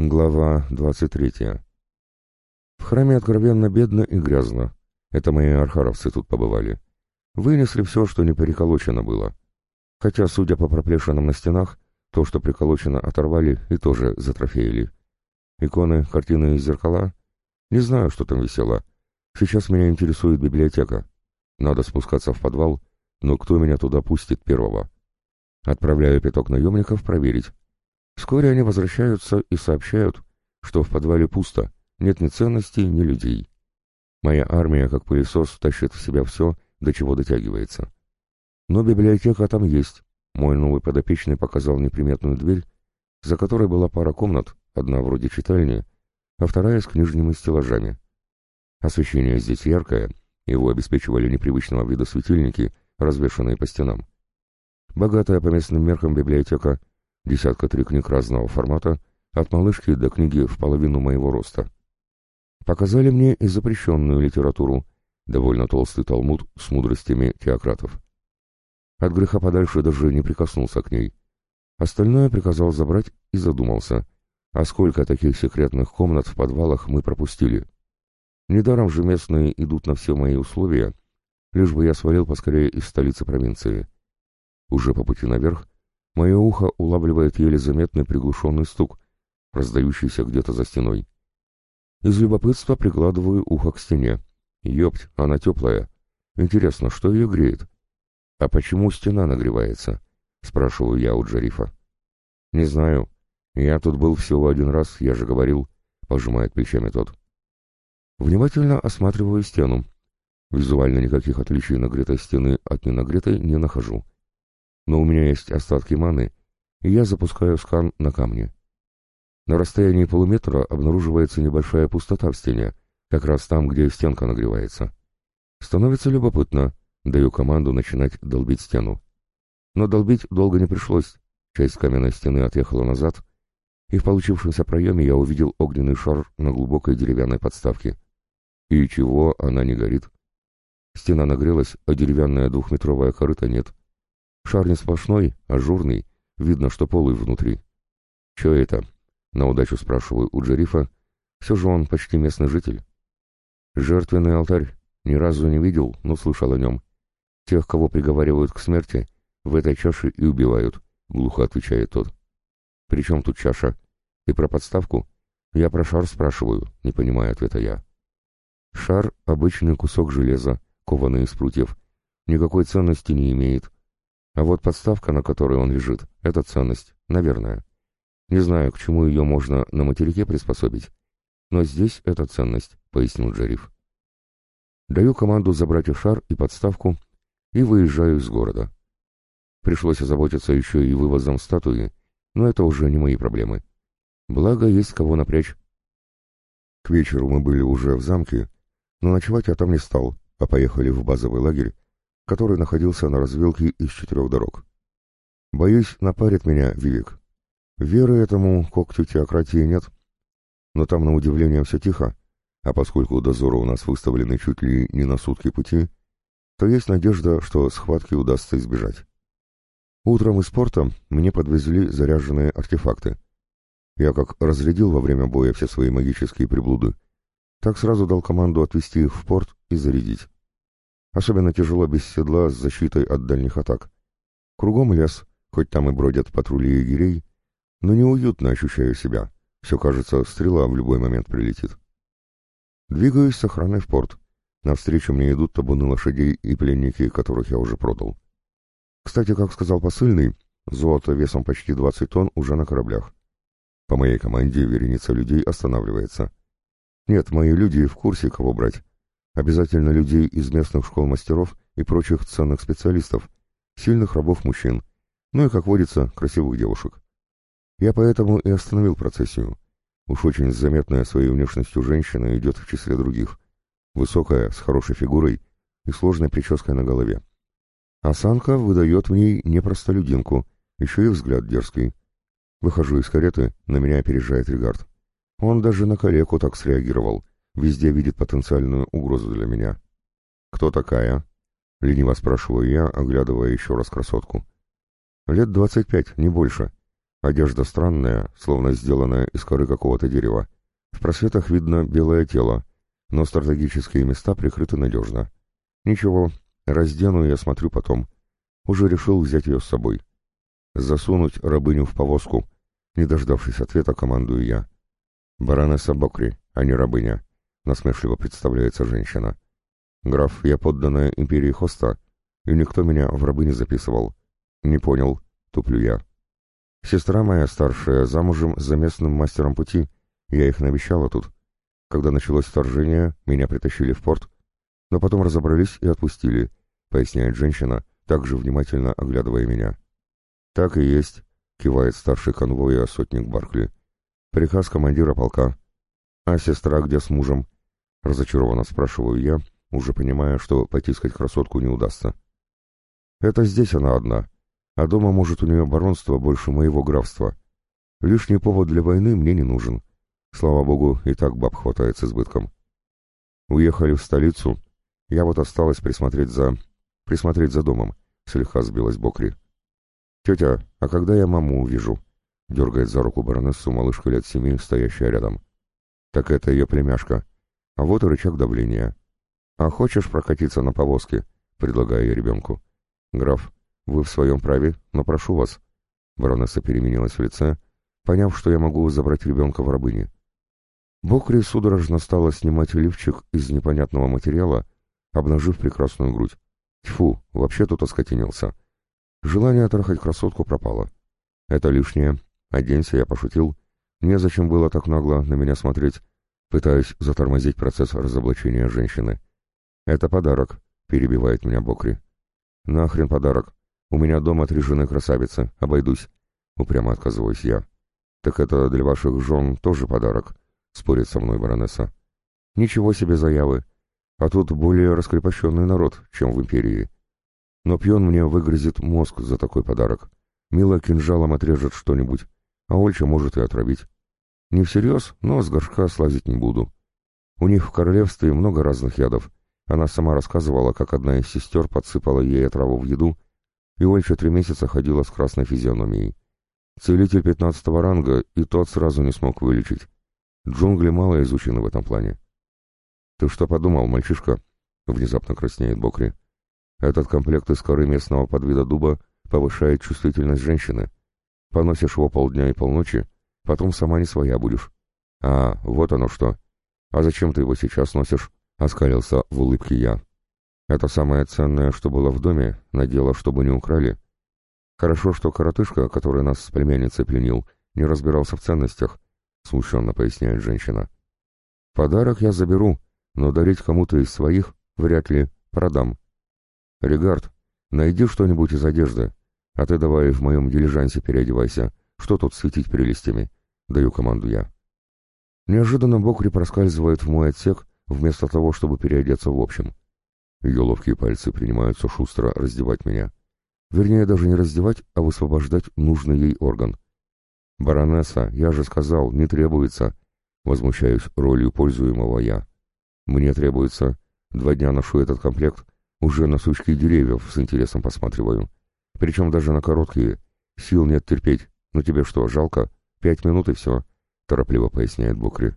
Глава 23. В храме откровенно бедно и грязно. Это мои архаровцы тут побывали. Вынесли все, что не переколочено было. Хотя, судя по проплешинам на стенах, то, что приколочено, оторвали и тоже затрофеили. Иконы, картины и зеркала? Не знаю, что там висело. Сейчас меня интересует библиотека. Надо спускаться в подвал, но кто меня туда пустит первого? Отправляю пяток наемников проверить. Вскоре они возвращаются и сообщают, что в подвале пусто, нет ни ценностей, ни людей. Моя армия, как пылесос, тащит в себя все, до чего дотягивается. Но библиотека там есть. Мой новый подопечный показал неприметную дверь, за которой была пара комнат, одна вроде читальни, а вторая с книжными стеллажами. Освещение здесь яркое, его обеспечивали непривычного вида светильники, развешанные по стенам. Богатая по местным меркам библиотека десятка три книг разного формата, от малышки до книги в половину моего роста. Показали мне и запрещенную литературу, довольно толстый талмуд с мудростями теократов. От греха подальше даже не прикоснулся к ней. Остальное приказал забрать и задумался, а сколько таких секретных комнат в подвалах мы пропустили. Недаром же местные идут на все мои условия, лишь бы я свалил поскорее из столицы провинции. Уже по пути наверх Мое ухо улавливает еле заметный приглушенный стук, раздающийся где-то за стеной. Из любопытства прикладываю ухо к стене. Ёпть, она теплая. Интересно, что ее греет? А почему стена нагревается? Спрашиваю я у Джарифа. Не знаю. Я тут был всего один раз, я же говорил, пожимает плечами тот. Внимательно осматриваю стену. Визуально никаких отличий нагретой стены от ненагретой не нахожу но у меня есть остатки маны, и я запускаю скан на камне. На расстоянии полуметра обнаруживается небольшая пустота в стене, как раз там, где стенка нагревается. Становится любопытно, даю команду начинать долбить стену. Но долбить долго не пришлось, часть каменной стены отъехала назад, и в получившемся проеме я увидел огненный шар на глубокой деревянной подставке. И чего она не горит? Стена нагрелась, а деревянная двухметровая корыта нет. Шар не сплошной, ажурный, видно, что полый внутри. «Че это?» — на удачу спрашиваю у Джерифа. Все же он почти местный житель. «Жертвенный алтарь. Ни разу не видел, но слышал о нем. Тех, кого приговаривают к смерти, в этой чаше и убивают», — глухо отвечает тот. «При чем тут чаша? Ты про подставку?» «Я про шар спрашиваю», — не понимаю ответа я. «Шар — обычный кусок железа, кованный из прутьев. Никакой ценности не имеет, а вот подставка, на которой он лежит, — это ценность, наверное. Не знаю, к чему ее можно на материке приспособить, но здесь это ценность, — пояснил Джериф. Даю команду забрать и шар, и подставку, и выезжаю из города. Пришлось озаботиться еще и вывозом статуи, но это уже не мои проблемы. Благо, есть кого напрячь. К вечеру мы были уже в замке, но ночевать я там не стал, а поехали в базовый лагерь, который находился на развилке из четырех дорог. Боюсь, напарит меня Вивик. Веры этому когтю теократии нет. Но там, на удивление, все тихо, а поскольку дозоры у нас выставлены чуть ли не на сутки пути, то есть надежда, что схватки удастся избежать. Утром из порта мне подвезли заряженные артефакты. Я как разрядил во время боя все свои магические приблуды, так сразу дал команду отвезти их в порт и зарядить. Особенно тяжело без седла с защитой от дальних атак. Кругом лес, хоть там и бродят патрули егерей, но неуютно ощущаю себя. Все кажется, стрела в любой момент прилетит. Двигаюсь с охраной в порт. Навстречу мне идут табуны лошадей и пленники, которых я уже продал. Кстати, как сказал посыльный, золото весом почти 20 тонн уже на кораблях. По моей команде вереница людей останавливается. Нет, мои люди в курсе, кого брать, Обязательно людей из местных школ мастеров и прочих ценных специалистов, сильных рабов-мужчин, ну и, как водится, красивых девушек. Я поэтому и остановил процессию. Уж очень заметная своей внешностью женщина идет в числе других. Высокая, с хорошей фигурой и сложной прической на голове. Осанка выдает в ней не простолюдинку, еще и взгляд дерзкий. Выхожу из кареты, на меня опережает Ригард. Он даже на калеку так среагировал, Везде видит потенциальную угрозу для меня. «Кто такая?» — лениво спрашиваю я, оглядывая еще раз красотку. «Лет двадцать пять, не больше. Одежда странная, словно сделанная из коры какого-то дерева. В просветах видно белое тело, но стратегические места прикрыты надежно. Ничего, раздену и осмотрю потом. Уже решил взять ее с собой. Засунуть рабыню в повозку. Не дождавшись ответа, командую я. Баронесса Бокри, а не рабыня. Насмешливо представляется женщина. Граф, я подданная империи Хоста, и никто меня в рабы не записывал. Не понял, туплю я. Сестра моя старшая замужем за местным мастером пути, я их навещала тут. Когда началось вторжение, меня притащили в порт, но потом разобрались и отпустили, поясняет женщина, также внимательно оглядывая меня. Так и есть, кивает старший конвоя сотник Баркли. Приказ командира полка. А сестра где с мужем? Разочарованно спрашиваю я, уже понимая, что потискать красотку не удастся. Это здесь она одна, а дома, может, у нее баронство больше моего графства. Лишний повод для войны мне не нужен. Слава богу, и так баб хватает с избытком. Уехали в столицу. Я вот осталась присмотреть за... присмотреть за домом. Слегка сбилась Бокри. «Тетя, а когда я маму увижу?» Дергает за руку баронессу малышка лет семи, стоящая рядом. «Так это ее племяшка. А вот и рычаг давления. А хочешь прокатиться на повозке?» Предлагаю я ребенку. «Граф, вы в своем праве, но прошу вас». Баронесса переменилась в лице, поняв, что я могу забрать ребенка в рабыни. Бокри судорожно стала снимать лифчик из непонятного материала, обнажив прекрасную грудь. Тьфу, вообще тут оскотинился. Желание трахать красотку пропало. Это лишнее. Оденься, я пошутил. Незачем было так нагло на меня смотреть, пытаясь затормозить процесс разоблачения женщины. «Это подарок», — перебивает меня Бокри. «Нахрен подарок. У меня дома три жены красавицы, обойдусь», — упрямо отказываюсь я. «Так это для ваших жен тоже подарок», спорит со мной баронесса. Ничего себе заявы. А тут более раскрепощенный народ, чем в империи. Но пьон мне выгрызет мозг за такой подарок. Мила кинжалом отрежет что-нибудь, а Ольча может и отравить. Не всерьез, но с горшка слазить не буду. У них в королевстве много разных ядов. Она сама рассказывала, как одна из сестер подсыпала ей отраву в еду, и Ольча три месяца ходила с красной физиономией. Целитель пятнадцатого ранга и тот сразу не смог вылечить. Джунгли мало изучены в этом плане. «Ты что подумал, мальчишка?» — внезапно краснеет Бокри. «Этот комплект из коры местного подвида дуба повышает чувствительность женщины. Поносишь его полдня и полночи, потом сама не своя будешь. А, вот оно что. А зачем ты его сейчас носишь?» — оскалился в улыбке я. «Это самое ценное, что было в доме, надела, чтобы не украли. Хорошо, что коротышка, который нас с племянницей пленил, не разбирался в ценностях, смущенно поясняет женщина. Подарок я заберу, но дарить кому-то из своих вряд ли продам. Регард, найди что-нибудь из одежды, а ты давай в моем дилижансе переодевайся. Что тут светить прелестями? Даю команду я. Неожиданно Бокри проскальзывает в мой отсек, вместо того, чтобы переодеться в общем. Ее ловкие пальцы принимаются шустро раздевать меня. Вернее, даже не раздевать, а высвобождать нужный ей орган. «Баронесса, я же сказал, не требуется!» Возмущаюсь ролью пользуемого я. «Мне требуется. Два дня ношу этот комплект, уже на сучки деревьев с интересом посматриваю. Причем даже на короткие. Сил нет терпеть. Ну тебе что, жалко? Пять минут и все», — торопливо поясняет Букри.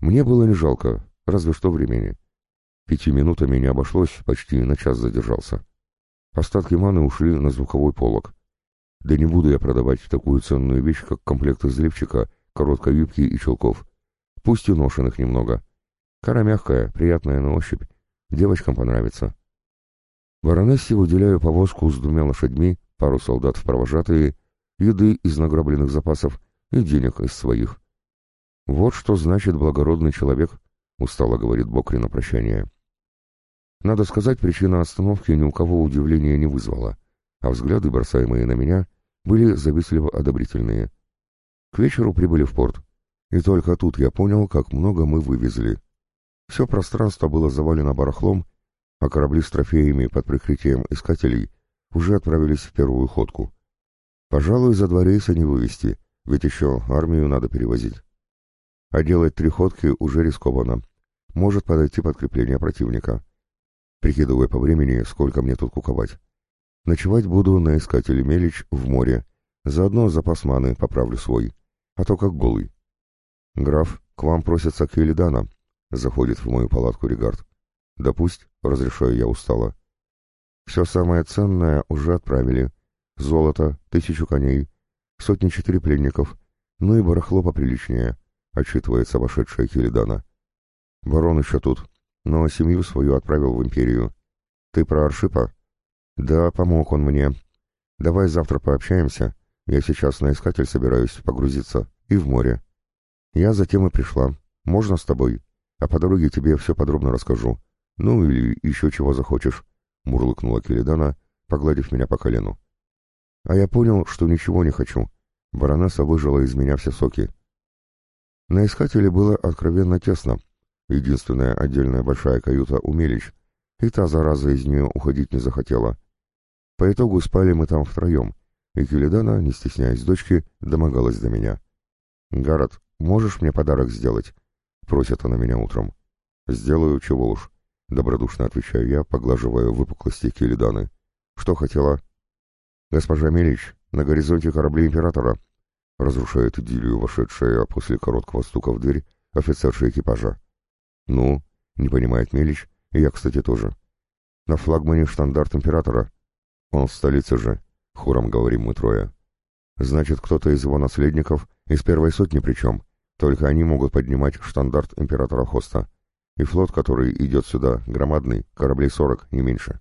«Мне было не жалко, разве что времени. Пяти минутами не обошлось, почти на час задержался. Остатки маны ушли на звуковой полог. Да не буду я продавать такую ценную вещь, как комплект из лифчика, короткой юбки и чулков. Пусть и ношенных немного. Кора мягкая, приятная на ощупь. Девочкам понравится. Баронессе уделяю повозку с двумя лошадьми, пару солдат в провожатые, еды из награбленных запасов и денег из своих. Вот что значит благородный человек, устало говорит Бокри на прощание. Надо сказать, причина остановки ни у кого удивления не вызвала, а взгляды, бросаемые на меня, были завистливо одобрительные. К вечеру прибыли в порт, и только тут я понял, как много мы вывезли. Все пространство было завалено барахлом, а корабли с трофеями под прикрытием искателей уже отправились в первую ходку. Пожалуй, за два рейса не вывести, ведь еще армию надо перевозить. А делать три ходки уже рискованно. Может подойти подкрепление противника. Прикидывая по времени, сколько мне тут куковать. Ночевать буду на искателе Мелич в море, Заодно запас маны поправлю свой, а то как голый. Граф, к вам просится Квилидана, заходит в мою палатку Регард. Да пусть, разрешаю я устало. Все самое ценное уже отправили. Золото, тысячу коней, сотни четыре пленников, ну и барахло поприличнее, отчитывается вошедшая Килидана. Барон еще тут, но семью свою отправил в империю. Ты про Аршипа? Да, помог он мне. Давай завтра пообщаемся. Я сейчас на искатель собираюсь погрузиться. И в море. Я затем и пришла. Можно с тобой? А по дороге тебе все подробно расскажу. Ну или еще чего захочешь. Мурлыкнула Келедана, погладив меня по колену. А я понял, что ничего не хочу. Баронесса выжила из меня все соки. На искателе было откровенно тесно. Единственная отдельная большая каюта у Мелич, и та зараза из нее уходить не захотела. По итогу спали мы там втроем, и Келедана, не стесняясь дочки, домогалась до меня. «Гаррет, можешь мне подарок сделать?» — просит она меня утром. «Сделаю, чего уж», — добродушно отвечаю я, поглаживая выпуклости Келеданы. «Что хотела?» «Госпожа Мелич, на горизонте корабли Императора», — разрушает идиллию вошедшая после короткого стука в дверь офицерша экипажа. «Ну?» — не понимает Мелич, и я, кстати, тоже. «На флагмане штандарт Императора. Он в столице же», — хором говорим мы трое. «Значит, кто-то из его наследников, из первой сотни причем, только они могут поднимать штандарт Императора Хоста. И флот, который идет сюда, громадный, кораблей сорок, не меньше».